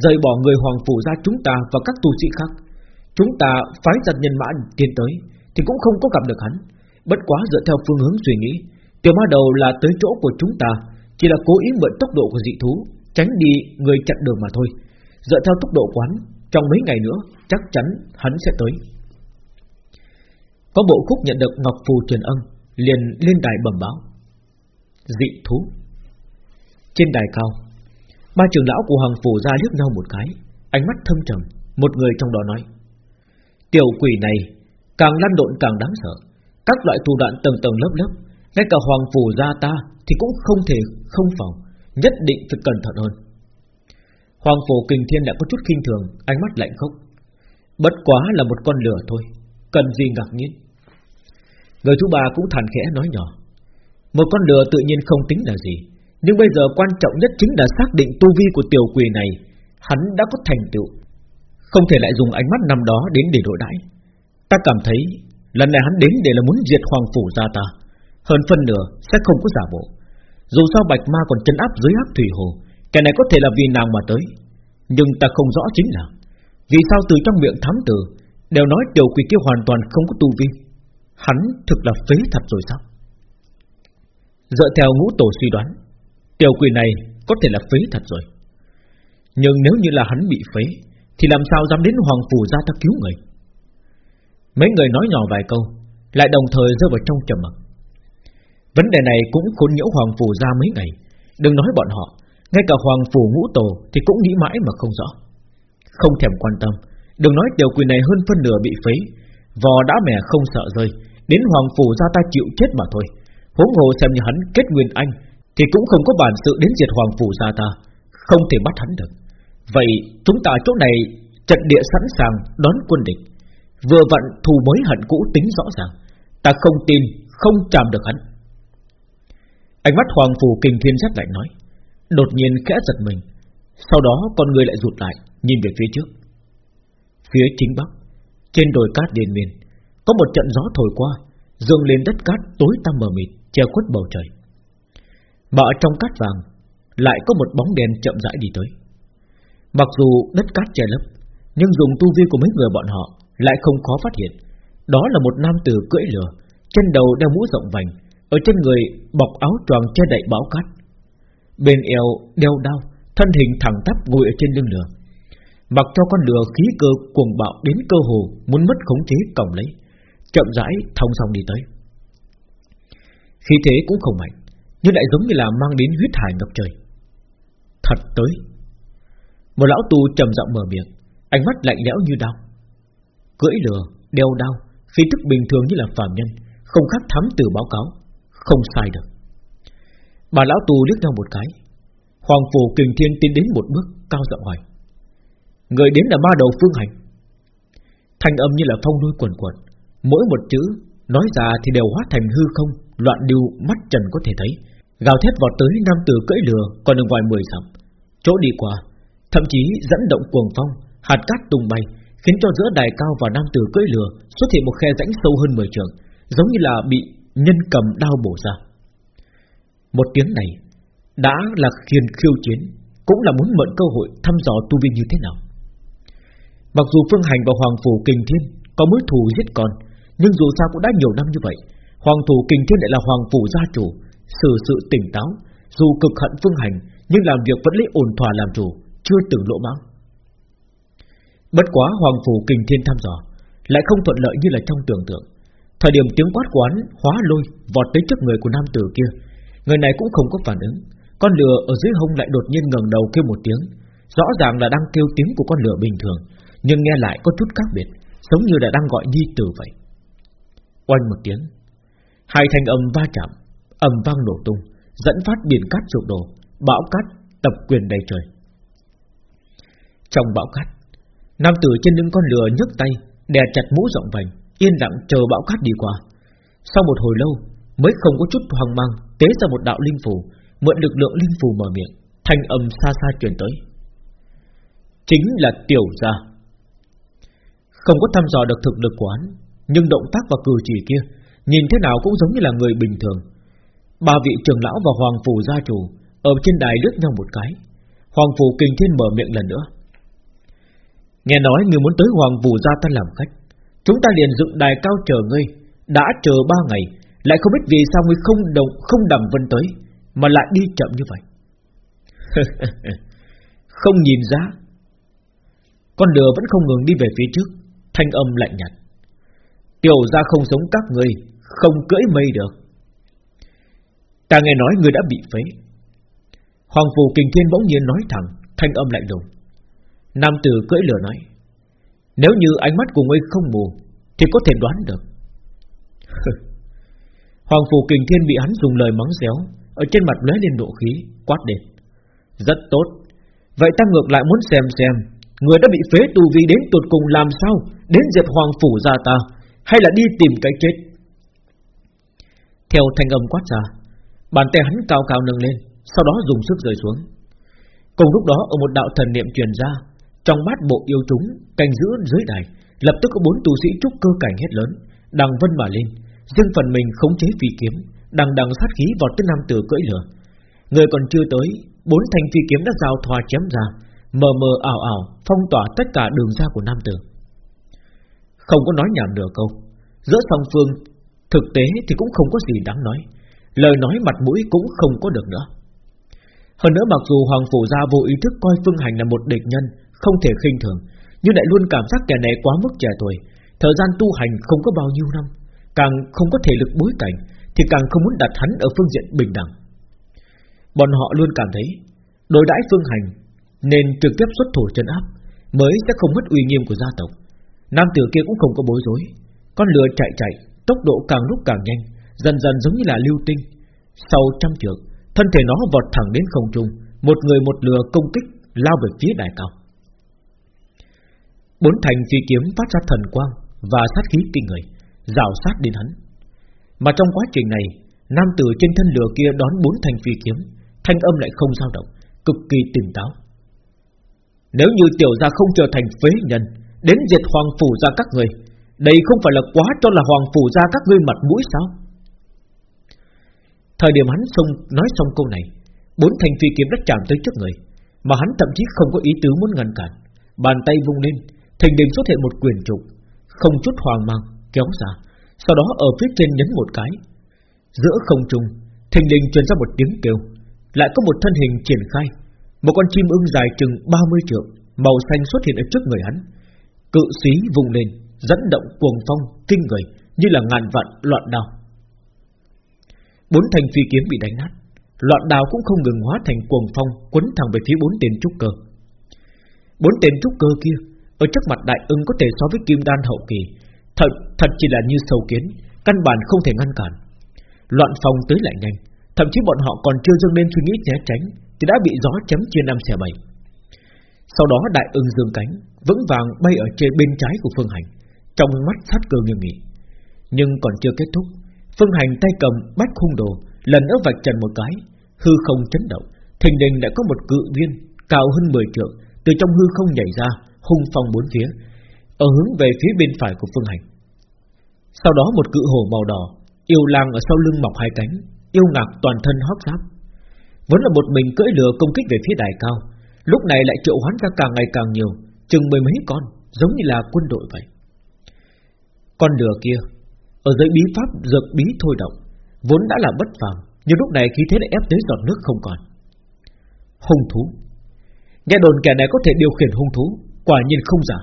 Rời bỏ người hoàng phủ ra chúng ta và các tu sĩ khác. Chúng ta phái giật nhân mã tiến tới, Thì cũng không có gặp được hắn. Bất quá dựa theo phương hướng suy nghĩ, Tiểu ma đầu là tới chỗ của chúng ta, Chỉ là cố ý mượn tốc độ của dị thú, Tránh đi người chặn đường mà thôi. Dựa theo tốc độ quán, Trong mấy ngày nữa, chắc chắn hắn sẽ tới. Có bộ khúc nhận được Ngọc Phù truyền âm, Liền lên đài bẩm báo. Dị thú. Trên đài cao, Ba trưởng lão của Hoàng Phủ ra liếc nhau một cái, Ánh mắt thâm trầm, Một người trong đó nói, Tiểu quỷ này càng lăn lộn càng đáng sợ, Các loại thủ đoạn tầng tầng lớp lớp, Ngay cả Hoàng Phủ ra ta Thì cũng không thể không phòng, Nhất định phải cẩn thận hơn. Hoàng Phủ Kình Thiên đã có chút khinh thường, Ánh mắt lạnh khốc, Bất quá là một con lửa thôi, Cần gì ngạc nhiên? Người thứ ba cũng thản khẽ nói nhỏ, Một con lửa tự nhiên không tính là gì nhưng bây giờ quan trọng nhất chính là xác định tu vi của tiểu quỷ này, Hắn đã có thành tựu. Không thể lại dùng ánh mắt năm đó đến để đổi đãi. Ta cảm thấy Lần này hắn đến để là muốn diệt hoàng phủ ra ta. Hơn phân nửa sẽ không có giả bộ. Dù sao bạch ma còn chân áp dưới áp thủy hồ Cái này có thể là vì nàng mà tới. Nhưng ta không rõ chính là, Vì sao từ trong miệng thám tử, Đều nói tiểu quỷ kia hoàn toàn không có tu vi. Hắn thực là phế thật rồi sao? Dựa theo ngũ tổ suy đoán Tiểu quỷ này có thể là phế thật rồi. Nhưng nếu như là hắn bị phế, Thì làm sao dám đến hoàng phủ ra ta cứu người? Mấy người nói nhỏ vài câu, Lại đồng thời rơi vào trong trầm mặc. Vấn đề này cũng khốn nhiễu hoàng phủ ra mấy ngày. Đừng nói bọn họ, Ngay cả hoàng phủ ngũ tổ Thì cũng nghĩ mãi mà không rõ. Không thèm quan tâm, Đừng nói tiểu quỷ này hơn phân nửa bị phế. Vò đã mẻ không sợ rơi, Đến hoàng phủ ra ta chịu chết mà thôi. Huống hồ xem như hắn kết nguyên anh thì cũng không có bản sự đến diệt hoàng phủ ra ta, Không thể bắt hắn được. Vậy chúng ta chỗ này Trận địa sẵn sàng đón quân địch. Vừa vặn thù mới hận cũ tính rõ ràng, Ta không tin, Không chạm được hắn. Ánh mắt hoàng phủ kinh thiên rất lạnh nói, Đột nhiên khẽ giật mình, Sau đó con người lại rụt lại, Nhìn về phía trước. Phía chính bắc, Trên đồi cát đền miền Có một trận gió thổi qua Dương lên đất cát tối tăm mờ mịt, Che khuất bầu trời. Mà ở trong cát vàng, Lại có một bóng đèn chậm rãi đi tới. Mặc dù đất cát che lấp, Nhưng dùng tu vi của mấy người bọn họ Lại không khó phát hiện. Đó là một nam tử cưỡi lửa Trên đầu đeo mũ rộng vành, Ở trên người bọc áo tròn che đậy bão cát. Bên eo đeo đao, Thân hình thẳng tắp ngồi ở trên lưng lửa Mặc cho con lửa khí cơ cuồng bạo đến cơ hồ Muốn mất khống chế còng lấy, Chậm rãi thông song đi tới. Khí thế cũng không mạnh nhưng lại giống như là mang đến huyết hải ngập trời. Thật tới. Một lão tu trầm giọng mở miệng Ánh mắt lạnh lẽo như đau. Cưỡi lửa, đeo đao Khí tức bình thường như là phàm nhân Không khác thám từ báo cáo Không sai được. Bà lão tu liếc nhau một cái. Hoàng phù kình thiên tiến đến một bước Cao giọng hỏi Người đến là ba đầu phương hành? Thanh âm như là phong nuôi quần quần Mỗi một chữ Nói ra thì đều hóa thành hư không Loạn điều mắt trần có thể thấy. Gào thét vọt tới nam tử cưỡi lừa, Còn ở ngoài mười dặm. Chỗ đi qua, Thậm chí dẫn động cuồng phong, Hạt cát tung bay, Khiến cho giữa đài cao và nam tử cưỡi lừa Xuất hiện một khe rãnh sâu hơn 10 trường Giống như là bị nhân cầm đao bổ ra. Một tiếng này Đã là khiên khiêu chiến, Cũng là muốn mượn cơ hội thăm dò tu vi như thế nào. Mặc dù Phương Hành và Hoàng Phủ Kình Thiên Có mối thù giết con, Nhưng dù sao cũng đã nhiều năm như vậy, Hoàng Phủ Kình Thiên lại là Hoàng Phủ gia chủ Xử sự tỉnh táo, Dù cực hận Phương Hành, Nhưng làm việc vẫn lấy ổn thỏa làm chủ, Chưa từng lỗ mãng. Bất quá Hoàng Phủ Kình Thiên thăm dò, Lại không thuận lợi như là trong tưởng tượng. Thời điểm tiếng quát quán, hóa lôi, Vọt tới trước người của nam tử kia, Người này cũng không có phản ứng. Con lừa ở dưới hông lại đột nhiên ngẩng đầu kêu một tiếng, Rõ ràng là đang kêu tiếng của con lừa bình thường, Nhưng nghe lại có chút khác biệt, Giống như là đang gọi nhi tử vậy. Oanh một tiếng, Hai thanh âm va chạm ầm vang nổ tung, Dẫn phát biển cát sụp đổ, Bão cát tập quyền đầy trời. Trong bão cát, Nam tử trên lưng con lừa nhấc tay, Đè chặt mũ rộng vành, Yên lặng chờ bão cát đi qua. Sau một hồi lâu, mới không có chút hoang mang, Tế ra một đạo linh phù, Mượn lực lượng linh phù mở miệng, Thanh âm xa xa truyền tới. Chính là tiểu gia. Không có thăm dò được thực lực của hắn, Nhưng động tác và cử chỉ kia, Nhìn thế nào cũng giống như là người bình thường. Ba vị trưởng lão và hoàng phủ gia chủ Ở trên đài lướt nhau một cái. Hoàng phủ kinh thiên mở miệng lần nữa. Nghe nói người muốn tới hoàng phủ gia ta làm khách. Chúng ta liền dựng đài cao chờ ngươi. Đã chờ ba ngày, Lại không biết vì sao ngươi không đồng, không đầm vân tới, Mà lại đi chậm như vậy. Không nhìn ra. Con lừa vẫn không ngừng đi về phía trước, Thanh âm lạnh nhạt. Tiểu gia không giống các ngươi, Không cưỡi mây được. Ta nghe nói ngươi đã bị phế. Hoàng phù kình thiên bỗng nhiên nói thẳng, Thanh âm lạnh lùng. Nam tử cưỡi lửa nói, Nếu như ánh mắt của ngươi không mù, Thì có thể đoán được. Hoàng phù kình thiên bị hắn dùng lời mắng xéo, Ở trên mặt lóe lên độ khí, Quát đến Rất tốt. Vậy ta ngược lại muốn xem xem, Người đã bị phế tù vi đến tụt cùng làm sao, Đến diệt hoàng phủ ra ta, Hay là đi tìm cái chết? Theo thanh âm quát ra Bàn tay hắn cao cao nâng lên, Sau đó dùng sức rơi xuống. Cùng lúc đó, ở một đạo thần niệm truyền ra, Trong bát bộ yêu chúng Canh giữ dưới đài, Lập tức có bốn tu sĩ trúc cơ cảnh hết lớn Đằng vân mà lên, riêng phần mình khống chế phi kiếm Đằng đằng sát khí vọt tới nam tử cưỡi lửa. Người còn chưa tới, Bốn thanh phi kiếm đã giao thoa chém ra, Mờ mờ ảo ảo Phong tỏa tất cả đường ra của nam tử. Không có nói nhảm nửa câu. Giữa song phương, Thực tế thì cũng không có gì đáng nói. Lời nói mặt mũi cũng không có được nữa. Hơn nữa mặc dù Hoàng Phủ Gia vô ý thức coi Phương Hành là một địch nhân, Không thể khinh thường, Nhưng lại luôn cảm giác kẻ này quá mức trẻ tuổi. Thời gian tu hành không có bao nhiêu năm, Càng không có thể lực bối cảnh, Thì càng không muốn đặt hắn ở phương diện bình đẳng. Bọn họ luôn cảm thấy, Đối đãi Phương Hành Nên trực tiếp xuất thủ chân áp Mới sẽ không mất uy nghiêm của gia tộc. Nam tử kia cũng không có bối rối, Con lừa chạy chạy, Tốc độ càng lúc càng nhanh Dần dần giống như là lưu tinh. Sau trăm trượng Thân thể nó vọt thẳng đến không trung, Một người một lừa công kích, Lao về phía đài cao. Bốn thành phi kiếm phát ra thần quang Và sát khí kinh người, Rào sát đến hắn. Mà trong quá trình này, Nam tử trên thân lừa kia đón bốn thành phi kiếm, Thanh âm lại không dao động, Cực kỳ tỉnh táo. Nếu như tiểu gia không trở thành phế nhân, Đến diệt hoàng phủ ra các người, Đây không phải là quá cho là hoàng phủ ra các ngươi mặt mũi sao? Thời điểm hắn xong nói xong câu này, Bốn thanh phi kiếm đã chạm tới trước người, Mà hắn thậm chí không có ý tứ muốn ngăn cản. Bàn tay vung lên, Thình đình xuất hiện một quyền trục, Không chút hoang mang, kéo ra, Sau đó ở phía trên nhấn một cái. Giữa không trung, Thình đình truyền ra một tiếng kêu, Lại có một thân hình triển khai, Một con chim ưng dài chừng 30 trượng, Màu xanh xuất hiện ở trước người hắn. Cự xí vung lên, Dẫn động cuồng phong kinh người, Như là ngàn vạn loạn đao. Bốn thanh phi kiếm bị đánh nát. Loạn đào cũng không ngừng hóa thành cuồng phong Quấn thẳng về phía bốn tên trúc cơ. Bốn tên trúc cơ kia Ở trước mặt đại ưng có thể so với kim đan hậu kỳ Thật, thật chỉ là như sâu kiến Căn bản không thể ngăn cản. Loạn phong tới lại nhanh Thậm chí bọn họ còn chưa dâng lên suy nghĩ né tránh Thì đã bị gió chấm chia năm xẻ bảy. Sau đó đại ưng dương cánh Vững vàng bay ở trên bên trái của Phương Hành Trong mắt sát cơ nghiêm nghị. Nhưng còn chưa kết thúc Phương Hành tay cầm bách khung đồ, Lần nữa vạch trần một cái. Hư không chấn động, Thình đình đã có một cự viên, cao hơn 10 trượng, Từ trong hư không nhảy ra, Hung phong bốn phía, Ở hướng về phía bên phải của Phương Hành. Sau đó một cự hổ màu đỏ, Yêu lang ở sau lưng mọc hai cánh, Yêu ngạc toàn thân hóp giáp. Vẫn là một mình cưỡi lửa công kích về phía đài cao, Lúc này lại triệu hoán ra càng ngày càng nhiều, Chừng mười mấy con, Giống như là quân đội vậy. Con lửa kia ở dưới bí pháp dược bí thôi động, Vốn đã là bất phàm, Nhưng lúc này khí thế lại ép tới giọt nước không còn. Hung thú. Nghe đồn kẻ này có thể điều khiển hung thú, Quả nhiên không giả.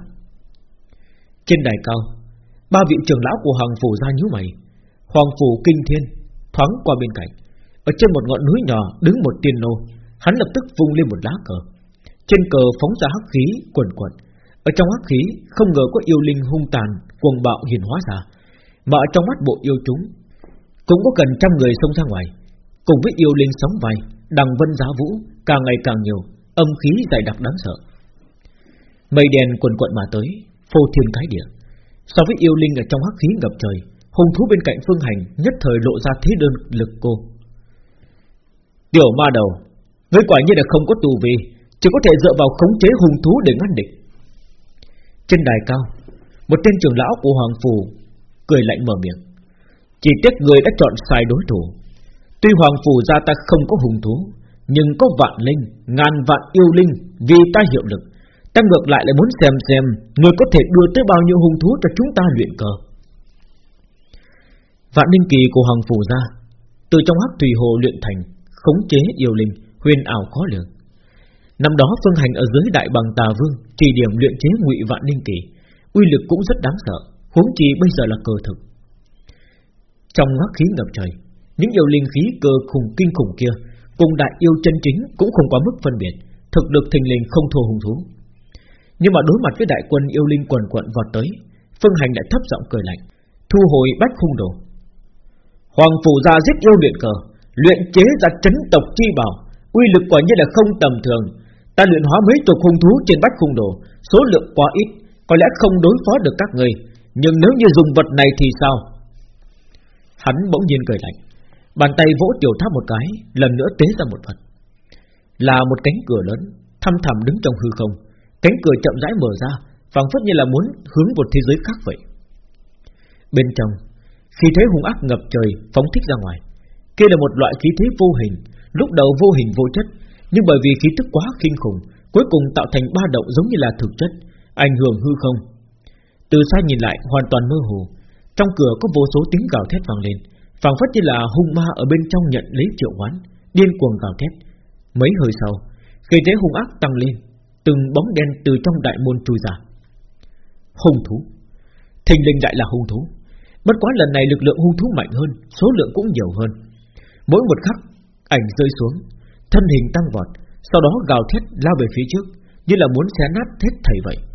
Trên đài cao, Ba vị trưởng lão của Hoàng Phủ ra nhíu mày. Hoàng Phủ Kinh Thiên, Thoáng qua bên cạnh. Ở trên một ngọn núi nhỏ đứng một tiên nô Hắn lập tức vung lên một lá cờ. Trên cờ phóng ra hắc khí quần quần Ở trong hắc khí, không ngờ có yêu linh hung tàn, Cuồng bạo hiển hóa ra. Mà ở trong mắt bộ yêu chúng, Cũng có gần trăm người xông ra ngoài, Cùng với yêu linh sóng vai, Đằng vân giá vũ, càng ngày càng nhiều, Âm khí dày đặc đáng sợ. Mây đèn quần quận mà tới, Phô thiên cái địa. So với yêu linh ở trong hắc khí ngập trời Hùng thú bên cạnh Phương Hành nhất thời lộ ra thế đơn lực cô. Tiểu ma đầu, Ngươi quả nhiên là không có tù vi Chỉ có thể dựa vào khống chế hùng thú để ngăn địch. Trên đài cao, Một tên trưởng lão của Hoàng Phủ Cười lạnh mở miệng. Chỉ tiếc người đã chọn sai đối thủ. Tuy Hoàng Phủ gia ta không có hùng thú, Nhưng có vạn linh, Ngàn vạn yêu linh Vì ta hiệu lực. Ta ngược lại lại muốn xem xem Người có thể đưa tới bao nhiêu hung thú cho chúng ta luyện cờ. Vạn linh kỳ của Hoàng Phủ ra Từ trong hắc thủy hồ luyện thành, Khống chế yêu linh, Huyền ảo khó lường. Năm đó Phương Hành ở dưới đại bằng tà vương Chỉ điểm luyện chế ngụy vạn linh kỳ, Uy lực cũng rất đáng sợ. Huống chi bây giờ là cơ thực. Trong hắc khí ngập trời, Những yêu linh khí cơ khủng kinh khủng kia, Cùng đại yêu chân chính cũng không quá mức phân biệt, Thực lực thình lình không thua hung thú. Nhưng mà đối mặt với đại quân yêu linh quần quận vọt tới, Phương Hành lại thấp giọng cười lạnh, Thu hồi bách khung đồ. Hoàng phủ gia giết yêu luyện cờ, Luyện chế ra chấn tộc chi bảo, Uy lực quả nhiên là không tầm thường. Ta luyện hóa mấy chục hung thú trên bách khung đồ, Số lượng quá ít, Có lẽ không đối phó được các người. Nhưng nếu như dùng vật này thì sao? Hắn bỗng nhiên cười lạnh, Bàn tay vỗ tiểu tháp một cái, Lần nữa tế ra một vật. Là một cánh cửa lớn, Thăm thẳm đứng trong hư không. Cánh cửa chậm rãi mở ra, phảng phất như là muốn hướng một thế giới khác vậy. Bên trong khi thế hung ác ngập trời, phóng thích ra ngoài. Kia là một loại khí thế vô hình, Lúc đầu vô hình vô chất, Nhưng bởi vì khí tức quá kinh khủng, Cuối cùng tạo thành ba động giống như là thực chất, Ảnh hưởng hư không. Từ xa nhìn lại, hoàn toàn mơ hồ. Trong cửa có vô số tiếng gào thét vang lên. Phảng phất như là hung ma ở bên trong nhận lấy triệu hoán, Điên cuồng gào thét. Mấy hơi sau, Khí thế hung ác tăng lên, Từng bóng đen từ trong đại môn chui ra. Hung thú. Thình linh đại là hung thú. Bất quá lần này lực lượng hung thú mạnh hơn, Số lượng cũng nhiều hơn. Mỗi một khắc, ảnh rơi xuống, Thân hình tăng vọt, Sau đó gào thét lao về phía trước, Như là muốn xé nát hết thầy vậy.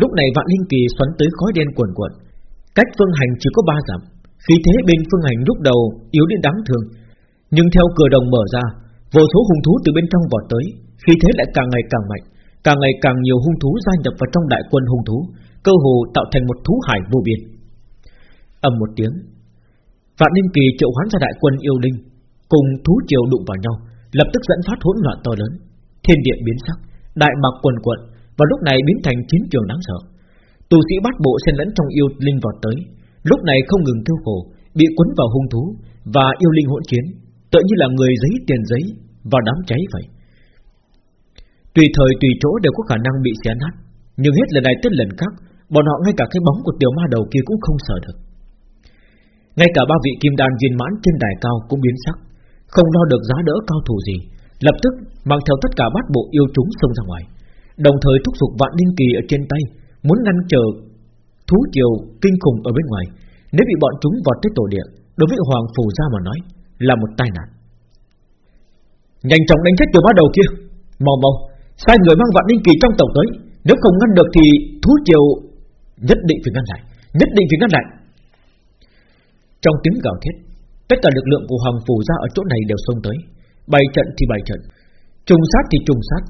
Lúc này vạn linh kỳ xoắn tới khói đen cuồn cuộn. Cách phương hành chỉ có ba dặm, Khí thế bên phương hành lúc đầu yếu đến đáng thương. Nhưng theo cửa đồng mở ra, Vô số hung thú từ bên trong vọt tới, Khí thế lại càng ngày càng mạnh, Càng ngày càng nhiều hung thú gia nhập vào trong đại quân hung thú, Cơ hồ tạo thành một thú hải vô biên. Ầm một tiếng, Vạn Ninh Kỳ triệu hoán ra đại quân yêu linh, Cùng thú triều đụng vào nhau, Lập tức dẫn phát hỗn loạn to lớn. Thiên địa biến sắc, Đại mạc quần quận và lúc này biến thành chiến trường đáng sợ. Tu sĩ bát bộ xen lẫn trong yêu linh vọt tới, lúc này không ngừng kêu khổ, bị cuốn vào hung thú và yêu linh hỗn chiến, tự như là người giấy tiền giấy và đám cháy vậy. Tùy thời tùy chỗ đều có khả năng bị xé nát, nhưng hết lần này tới lần khác, bọn họ ngay cả cái bóng của tiểu ma đầu kia cũng không sợ được. Ngay cả ba vị kim đan viên mãn trên đài cao cũng biến sắc, không lo được giá đỡ cao thủ gì, lập tức mang theo tất cả bát bộ yêu chúng xông ra ngoài, đồng thời thúc giục vạn linh kỳ ở trên tay, muốn ngăn trở thú triều kinh khủng ở bên ngoài. Nếu bị bọn chúng vọt tới tổ địa, đối với hoàng phủ gia mà nói là một tai nạn. Nhanh chóng đánh chết tiểu bá đầu kia, mau mau, sai người mang vạn linh kỳ trong tổng tới, nếu không ngăn được thì thú triều nhất định phải ngăn lại, nhất định phải ngăn lại. Trong tiếng gào thét, tất cả lực lượng của hoàng phủ gia ở chỗ này đều xông tới, bày trận thì bày trận, trùng sát thì trùng sát.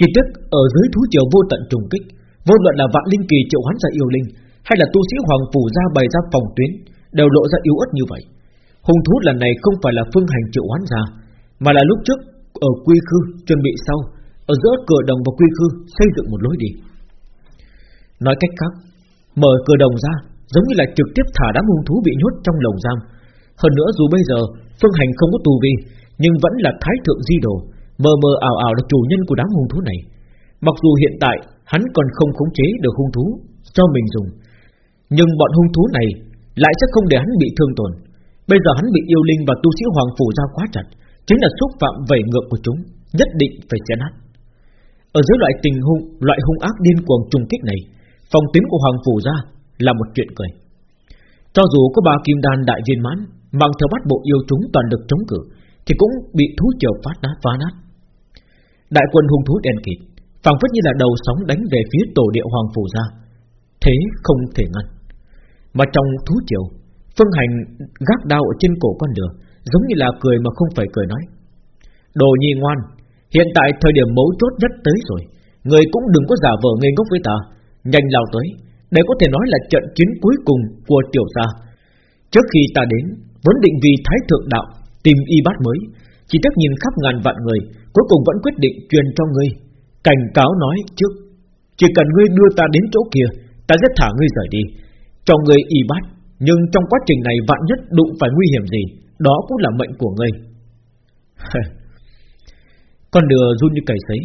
Chỉ tức ở dưới thú triều vô tận trùng kích, vô luận là vạn linh kỳ triệu hoán ra yêu linh, hay là tu sĩ hoàng phủ ra bày ra phòng tuyến, đều lộ ra yếu ớt như vậy. Hung thú lần này không phải là phương hành triệu hoán ra, mà là lúc trước ở quy khư chuẩn bị sau, ở giữa cửa đồng và quy khư xây dựng một lối đi. Nói cách khác, mở cửa đồng ra giống như là trực tiếp thả đám hung thú bị nhốt trong lồng giam. Hơn nữa dù bây giờ phương hành không có tù vi, nhưng vẫn là thái thượng di đồ, mờ mờ ảo ảo là chủ nhân của đám hung thú này. Mặc dù hiện tại hắn còn không khống chế được hung thú cho mình dùng, nhưng bọn hung thú này lại sẽ không để hắn bị thương tổn. Bây giờ hắn bị yêu linh và tu sĩ hoàng phủ giao quá chặt, chính là xúc phạm vẩy ngược của chúng, nhất định phải xé nát. Ở dưới loại tình hung, loại hung ác điên cuồng trùng kích này, phòng tuyến của hoàng phủ ra là một chuyện cười. Cho dù có ba kim đan đại viên mãn mang theo bắt bộ yêu chúng toàn lực chống cự, thì cũng bị thú triều phát nát phá nát. Đại quân hung thú đen kịt, phảng phất như là đầu sóng đánh về phía tổ địa hoàng phủ ra, thế không thể ngăn. Mà trong thú triều, phương hành gác đao ở trên cổ con đường, giống như là cười mà không phải cười nói. Đồ nhi ngoan, hiện tại thời điểm mấu chốt nhất tới rồi, người cũng đừng có giả vờ ngây ngốc với ta, nhanh lao tới, đây có thể nói là trận chiến cuối cùng của tiểu gia. Trước khi ta đến, vốn định vì thái thượng đạo tìm y bát mới, chỉ tiếc nhìn khắp ngàn vạn người, cuối cùng vẫn quyết định truyền cho ngươi. Cảnh cáo nói trước, chỉ cần ngươi đưa ta đến chỗ kia, ta sẽ thả ngươi rời đi, cho ngươi y bát. Nhưng trong quá trình này vạn nhất đụng phải nguy hiểm gì, đó cũng là mệnh của ngươi. Con lừa run như cầy sấy,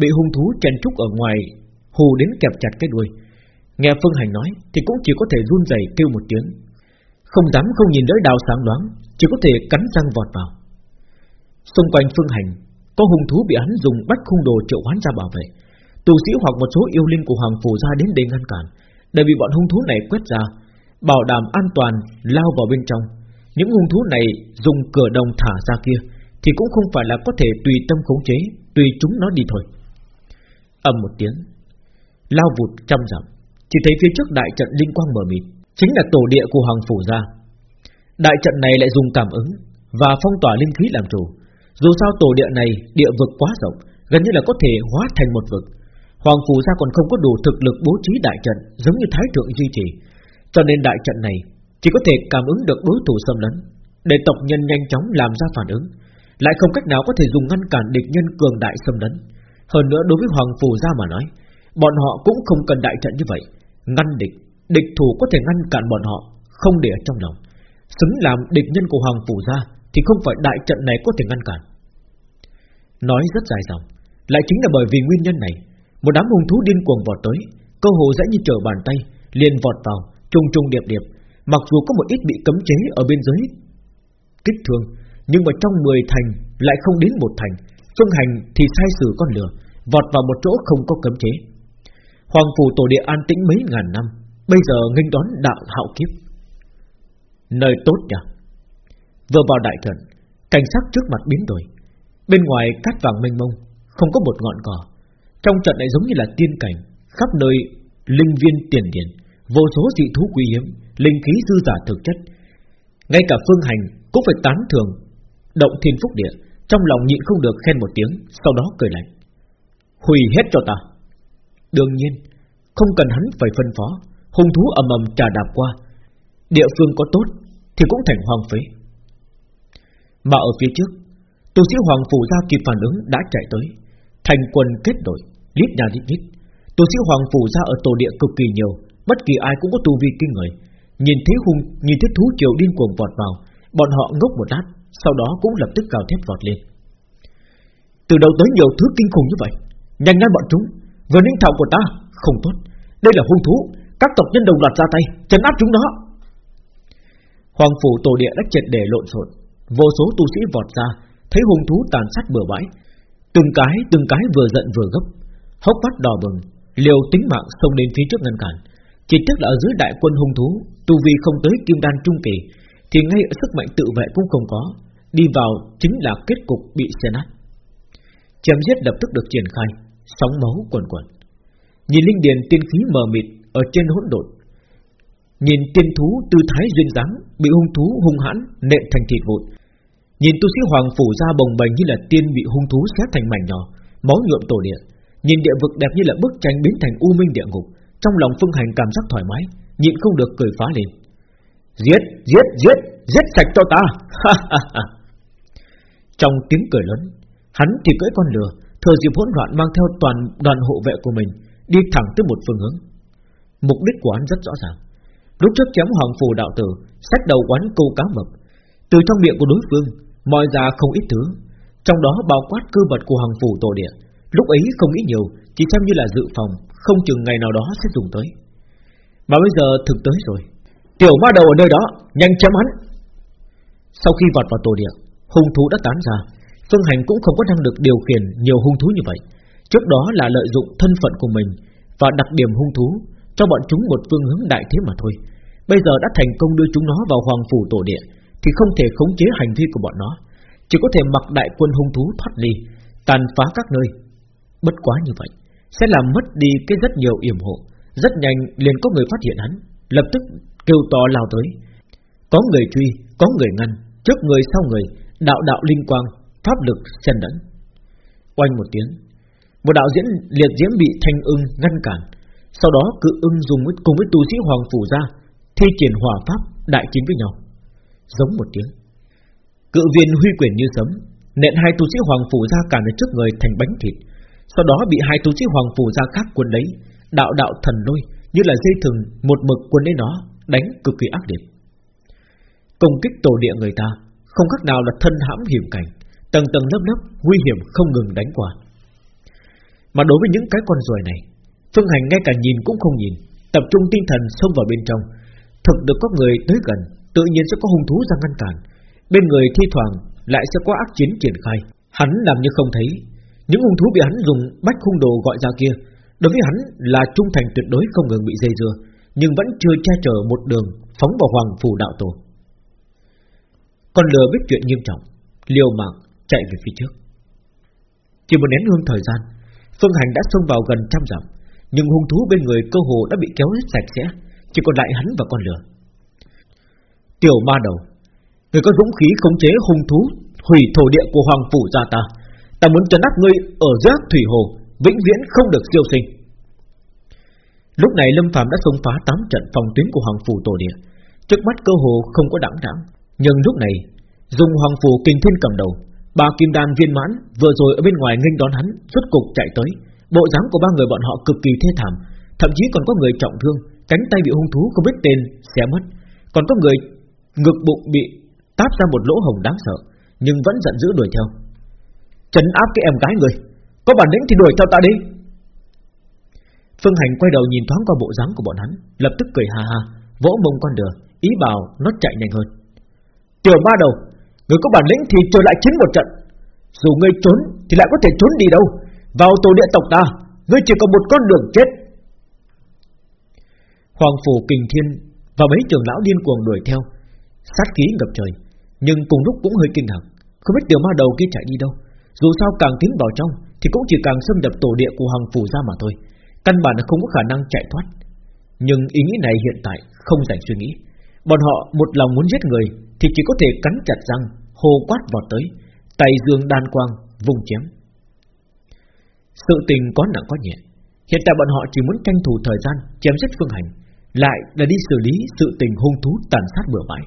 bị hung thú chen trúc ở ngoài, hù đến kẹp chặt cái đuôi. Nghe Phương Hành nói thì cũng chỉ có thể run rẩy kêu một tiếng, không dám không nhìn đỡ đào sáng loáng, chỉ có thể cắn răng vọt vào. Xung quanh Phương Hành có hung thú bị hắn dùng bắt khung đồ triệu hoán ra bảo vệ, tu sĩ hoặc một số yêu linh của hoàng phủ ra đến đây ngăn cản, để bị bọn hung thú này quét ra, bảo đảm an toàn lao vào bên trong. Những hung thú này dùng cửa đồng thả ra kia thì cũng không phải là có thể tùy tâm khống chế, tùy chúng nó đi thôi. ầm một tiếng, lao vụt trăm dặm, chỉ thấy phía trước đại trận linh quang mở mịt, chính là tổ địa của Hoàng Phủ gia. Đại trận này lại dùng cảm ứng và phong tỏa linh khí làm chủ. Dù sao tổ địa này địa vực quá rộng, gần như là có thể hóa thành một vực. Hoàng Phủ gia còn không có đủ thực lực bố trí đại trận giống như Thái thượng duy trì, cho nên đại trận này chỉ có thể cảm ứng được đối thủ xâm lấn, để tộc nhân nhanh chóng làm ra phản ứng, lại không cách nào có thể dùng ngăn cản địch nhân cường đại xâm lấn. Hơn nữa đối với Hoàng Phủ gia mà nói, bọn họ cũng không cần đại trận như vậy, ngăn địch, địch thủ có thể ngăn cản bọn họ, không để ở trong lòng. Xứng làm địch nhân của Hoàng Phủ gia thì không phải đại trận này có thể ngăn cản. Nói rất dài dòng, lại chính là bởi vì nguyên nhân này, một đám hung thú điên cuồng vọt tới, cơ hồ dễ như trở bàn tay, liền vọt vào, trùng trùng điệp điệp, mặc dù có một ít bị cấm chế ở bên dưới kích thương, nhưng mà trong 10 thành lại không đến một thành, phương hành thì sai sử con lửa, vọt vào một chỗ không có cấm chế. Hoàng phủ tổ địa an tĩnh mấy ngàn năm, bây giờ nghênh đón đạo hạo kiếp. Nơi tốt nhỉ? Vừa vào đại trận, cảnh sắc trước mặt biến đổi. Bên ngoài cát vàng mênh mông, không có một ngọn cỏ. Trong trận lại giống như là tiên cảnh, khắp nơi linh viên tiền điển, vô số dị thú quý hiếm, linh khí dư giả thực chất. Ngay cả phương hành cũng phải tán thường, động thiên phúc địa, trong lòng nhịn không được khen một tiếng, sau đó cười lạnh. Hủy hết cho ta. Đương nhiên, không cần hắn phải phân phó, hung thú ầm ầm trà đạp qua, địa phương có tốt thì cũng thành hoang phế. Mà ở phía trước, tu sĩ hoàng phủ gia kịp phản ứng đã chạy tới, thành quần kết đội, lít nhà lít nhít, Tu sĩ Hoàng Phủ ra ở tổ địa cực kỳ nhiều Bất kỳ ai cũng có tu vi kinh người. Nhìn thấy hung, nhìn thấy thú triều điên cuồng vọt vào Bọn họ ngốc một lát Sau đó cũng lập tức cào thét vọt lên. Từ đầu tới nhiều thứ kinh khủng như vậy Nhanh ngăn bọn chúng. Vừa ninh thảo của ta Không tốt. Đây là hung thú Các tộc nhân đồng loạt ra tay Chấn áp chúng nó. Hoàng phủ tổ địa đã triệt để lộn xộn. Vô số tu sĩ vọt ra, Thấy hung thú tàn sát bừa bãi. Từng cái từng cái vừa giận vừa gấp. Hốc mắt đỏ bừng, Liều tính mạng xông đến phía trước ngăn cản. Chỉ tiếc là ở dưới đại quân hung thú, Tu vi không tới kim đan trung kỳ, Thì ngay ở sức mạnh tự vệ cũng không có. Đi vào chính là kết cục bị xé nát. Chém giết lập tức được triển khai, Sóng máu quần quần. Nhìn linh điền tiên khí mờ mịt Ở trên hỗn độn Nhìn tiên thú tư thái duyên dáng Bị hung thú hung hãn nện thành thịt vụn. Nhìn tu sĩ hoàng phủ ra bồng bềnh như là tiên bị hung thú xé thành mảnh nhỏ Máu nhuộm tổ địa. Nhìn địa vực đẹp như là bức tranh biến thành u minh địa ngục Trong lòng phương hành cảm giác thoải mái Nhịn không được cười phá lên. Giết, giết, giết, giết sạch cho ta. Trong tiếng cười lớn Hắn thì cưỡi con lừa Thừa dịp hỗn loạn mang theo toàn đoàn hộ vệ của mình Đi thẳng tới một phương hướng. Mục đích của hắn rất rõ ràng. Lúc trước chém hoàng phù đạo tử, Sách đầu quán câu cá mập. Từ trong miệng của đối phương Moi ra không ít thứ. Trong đó bao quát cơ mật của hoàng phù tổ địa. Lúc ấy không nghĩ nhiều, Chỉ xem như là dự phòng, Không chừng ngày nào đó sẽ dùng tới. Mà bây giờ thực tới rồi. Tiểu ma đầu ở nơi đó, Nhanh chém hắn. Sau khi vọt vào tổ địa, Hung thú đã tán ra. Phương Hành cũng không có năng lực điều khiển nhiều hung thú như vậy. Trước đó là lợi dụng thân phận của mình Và đặc điểm hung thú cho bọn chúng một phương hướng đại thế mà thôi. Bây giờ đã thành công đưa chúng nó vào hoàng phủ tổ địa Thì không thể khống chế hành vi của bọn nó. Chỉ có thể mặc đại quân hung thú thoát ly Tàn phá các nơi. Bất quá như vậy Sẽ làm mất đi cái rất nhiều yểm hộ. Rất nhanh liền có người phát hiện hắn Lập tức kêu to lao tới. Có người truy, có người ngăn Trước người sau người Đạo đạo linh quang pháp lực xen lẫn. Oanh một tiếng, một đạo diễn liệt diễm bị thanh ưng ngăn cản, sau đó cự ưng dùng với cùng với tu sĩ hoàng phủ ra thi triển hỏa pháp đại chiến với nhau. Giống một tiếng, cự viên huy quyền như sấm, nện hai tu sĩ hoàng phủ ra cản ở trước người thành bánh thịt, sau đó bị hai tu sĩ hoàng phủ ra khác quân đấy đạo đạo thần lôi như là dây thừng một mực quân đấy nó đánh cực kỳ ác liệt. Công kích tổ địa người ta không khác nào là thân hãm hiểm cảnh Tầng tầng lớp lớp nguy hiểm không ngừng đánh qua Mà đối với những cái con ruồi này Phương Hành ngay cả nhìn cũng không nhìn Tập trung tinh thần xông vào bên trong. Thực được có người tới gần Tự nhiên sẽ có hung thú ra ngăn cản. Bên người thi thoảng lại sẽ có ác chiến triển khai. Hắn làm như không thấy. Những hung thú bị hắn dùng bách hung đồ gọi ra kia Đối với hắn là trung thành tuyệt đối không ngừng bị dây dưa Nhưng vẫn chưa che chở một đường Phóng vào hoàng phủ đạo tổ. Con lừa biết chuyện nghiêm trọng Liều mạng chạy về phía trước. Chỉ một nén hương thời gian, Phương Hành đã xông vào gần trăm dặm, nhưng hung thú bên người cơ hồ đã bị kéo hết sạch sẽ, chỉ còn lại hắn và con lửa. Tiểu ma đầu, người có dũng khí khống chế hung thú hủy thổ địa của hoàng phủ gia ta, ta muốn trấn áp ngươi ở dưới thủy hồ, vĩnh viễn không được siêu sinh. Lúc này Lâm phạm đã xông phá tám trận phòng tuyến của hoàng phủ tổ địa, trước mắt cơ hồ không có đẳng đẳng, nhưng lúc này dùng hoàng phủ kinh thiên cầm đầu, Ba kim đan viên mãn vừa rồi ở bên ngoài nghênh đón hắn, rốt cục chạy tới. Bộ dáng của ba người bọn họ cực kỳ thê thảm, thậm chí còn có người trọng thương, cánh tay bị hung thú không biết tên xé mất, còn có người ngực bụng bị táp ra một lỗ hồng đáng sợ, nhưng vẫn giận dữ đuổi theo. Trấn áp cái em gái người, có bản lĩnh thì đuổi theo ta đi. Phương Hành quay đầu nhìn thoáng qua bộ dáng của bọn hắn, lập tức cười ha ha, vỗ mông con đường, ý bảo nó chạy nhanh hơn. Tiểu ma đầu, Người có bản lĩnh thì trở lại chiến một trận Dù ngươi trốn thì lại có thể trốn đi đâu vào tổ địa tộc ta, Ngươi chỉ có một con đường chết. Hoàng phủ kình thiên Và mấy trưởng lão điên cuồng đuổi theo. Sát khí ngập trời, Nhưng cùng lúc cũng hơi kinh ngạc Không biết tiểu ma đầu kia chạy đi đâu. Dù sao càng tiến vào trong, Thì cũng chỉ càng xâm nhập tổ địa của hoàng phủ ra mà thôi. Căn bản là không có khả năng chạy thoát. Nhưng ý nghĩ này hiện tại không dành suy nghĩ. Bọn họ một lòng muốn giết người, Thì chỉ có thể cắn chặt răng Hồ quát vọt tới, Tay dương đan quang vùng chém. Sự tình có nặng có nhẹ. Hiện tại bọn họ chỉ muốn tranh thủ thời gian Chém giết phương hành, Lại là đi xử lý sự tình hung thú tàn sát bừa bãi.